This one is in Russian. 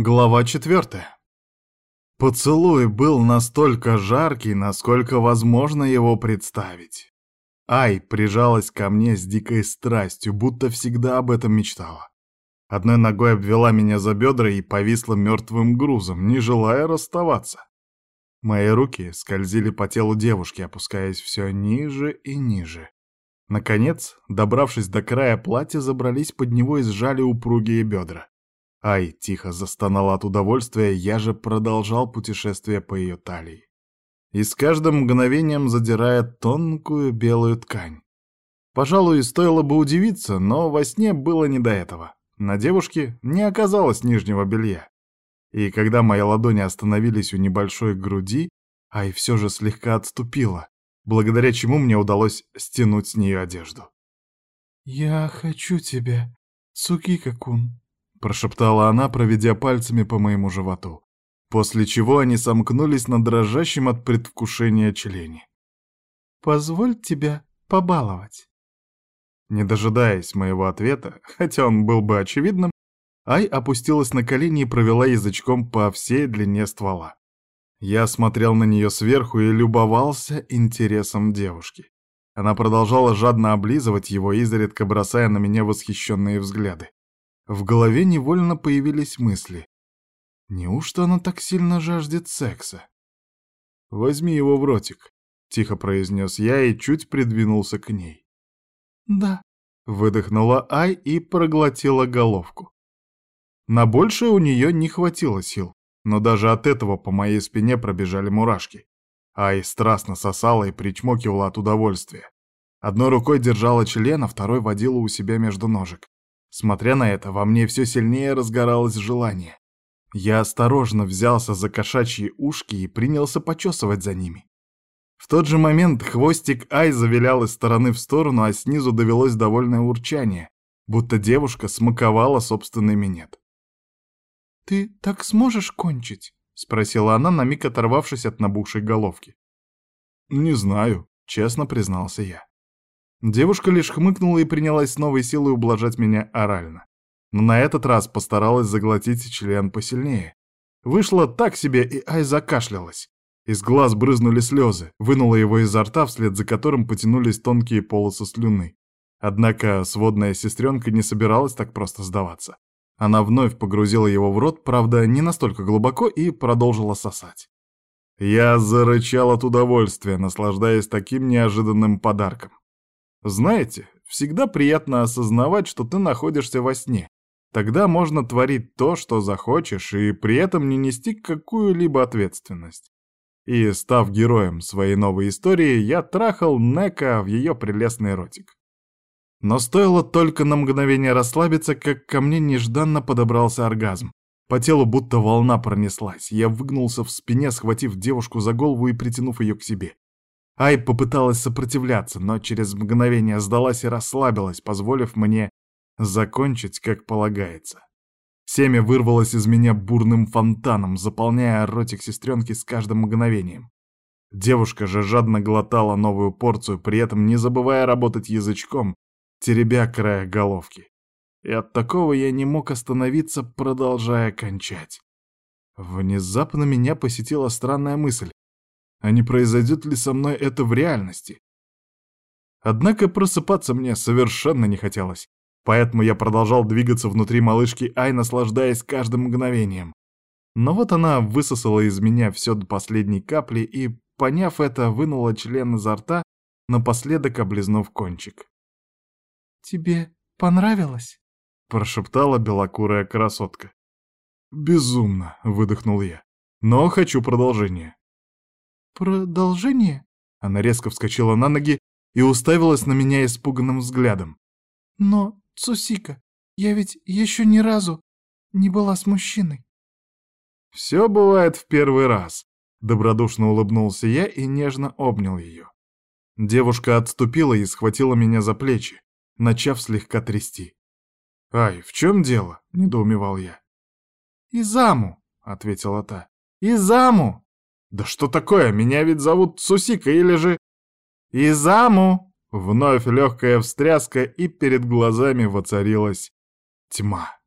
Глава четвертая. Поцелуй был настолько жаркий, насколько возможно его представить. Ай прижалась ко мне с дикой страстью, будто всегда об этом мечтала. Одной ногой обвела меня за бедра и повисла мертвым грузом, не желая расставаться. Мои руки скользили по телу девушки, опускаясь все ниже и ниже. Наконец, добравшись до края платья, забрались под него и сжали упругие бедра. Ай тихо застонала от удовольствия, я же продолжал путешествие по ее талии. И с каждым мгновением задирая тонкую белую ткань. Пожалуй, стоило бы удивиться, но во сне было не до этого. На девушке не оказалось нижнего белья. И когда мои ладони остановились у небольшой груди, Ай все же слегка отступила, благодаря чему мне удалось стянуть с нее одежду. «Я хочу тебя, Цукика-кун», — прошептала она, проведя пальцами по моему животу, после чего они сомкнулись на дрожащем от предвкушения члене. «Позволь тебя побаловать». Не дожидаясь моего ответа, хотя он был бы очевидным, Ай опустилась на колени и провела язычком по всей длине ствола. Я смотрел на нее сверху и любовался интересом девушки. Она продолжала жадно облизывать его, изредка бросая на меня восхищенные взгляды. В голове невольно появились мысли. Неужто она так сильно жаждет секса? «Возьми его в ротик», — тихо произнес я и чуть придвинулся к ней. «Да», — выдохнула Ай и проглотила головку. На большее у нее не хватило сил, но даже от этого по моей спине пробежали мурашки. Ай страстно сосала и причмокивала от удовольствия. Одной рукой держала член, а второй водила у себя между ножек. Смотря на это, во мне все сильнее разгоралось желание. Я осторожно взялся за кошачьи ушки и принялся почесывать за ними. В тот же момент хвостик Ай завилял из стороны в сторону, а снизу довелось довольное урчание, будто девушка смаковала собственный минет. «Ты так сможешь кончить?» — спросила она, на миг оторвавшись от набухшей головки. «Не знаю», — честно признался я. Девушка лишь хмыкнула и принялась с новой силой ублажать меня орально. Но на этот раз постаралась заглотить член посильнее. Вышло так себе, и Ай закашлялась. Из глаз брызнули слезы, вынула его изо рта, вслед за которым потянулись тонкие полосы слюны. Однако сводная сестренка не собиралась так просто сдаваться. Она вновь погрузила его в рот, правда, не настолько глубоко, и продолжила сосать. Я зарычал от удовольствия, наслаждаясь таким неожиданным подарком. Знаете, всегда приятно осознавать, что ты находишься во сне. Тогда можно творить то, что захочешь, и при этом не нести какую-либо ответственность. И, став героем своей новой истории, я трахал Нека в ее прелестный ротик. Но стоило только на мгновение расслабиться, как ко мне нежданно подобрался оргазм. По телу будто волна пронеслась. Я выгнулся в спине, схватив девушку за голову и притянув ее к себе. Ай попыталась сопротивляться, но через мгновение сдалась и расслабилась, позволив мне закончить, как полагается. Семя вырвалось из меня бурным фонтаном, заполняя ротик сестренки с каждым мгновением. Девушка же жадно глотала новую порцию, при этом не забывая работать язычком, теребя края головки. И от такого я не мог остановиться, продолжая кончать. Внезапно меня посетила странная мысль а не произойдет ли со мной это в реальности. Однако просыпаться мне совершенно не хотелось, поэтому я продолжал двигаться внутри малышки Ай, наслаждаясь каждым мгновением. Но вот она высосала из меня все до последней капли и, поняв это, вынула член изо рта, напоследок облизнув кончик. «Тебе понравилось?» — прошептала белокурая красотка. «Безумно!» — выдохнул я. «Но хочу продолжения». «Продолжение?» Она резко вскочила на ноги и уставилась на меня испуганным взглядом. «Но, Цусика, я ведь еще ни разу не была с мужчиной». «Все бывает в первый раз», — добродушно улыбнулся я и нежно обнял ее. Девушка отступила и схватила меня за плечи, начав слегка трясти. «Ай, в чем дело?» — недоумевал я. «Изаму», — ответила та. «Изаму!» Да что такое? Меня ведь зовут Сусика или же... Изаму! Вновь легкая встряска, и перед глазами воцарилась тьма.